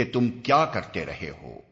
کہ تم کیا کرتے رہے ہو؟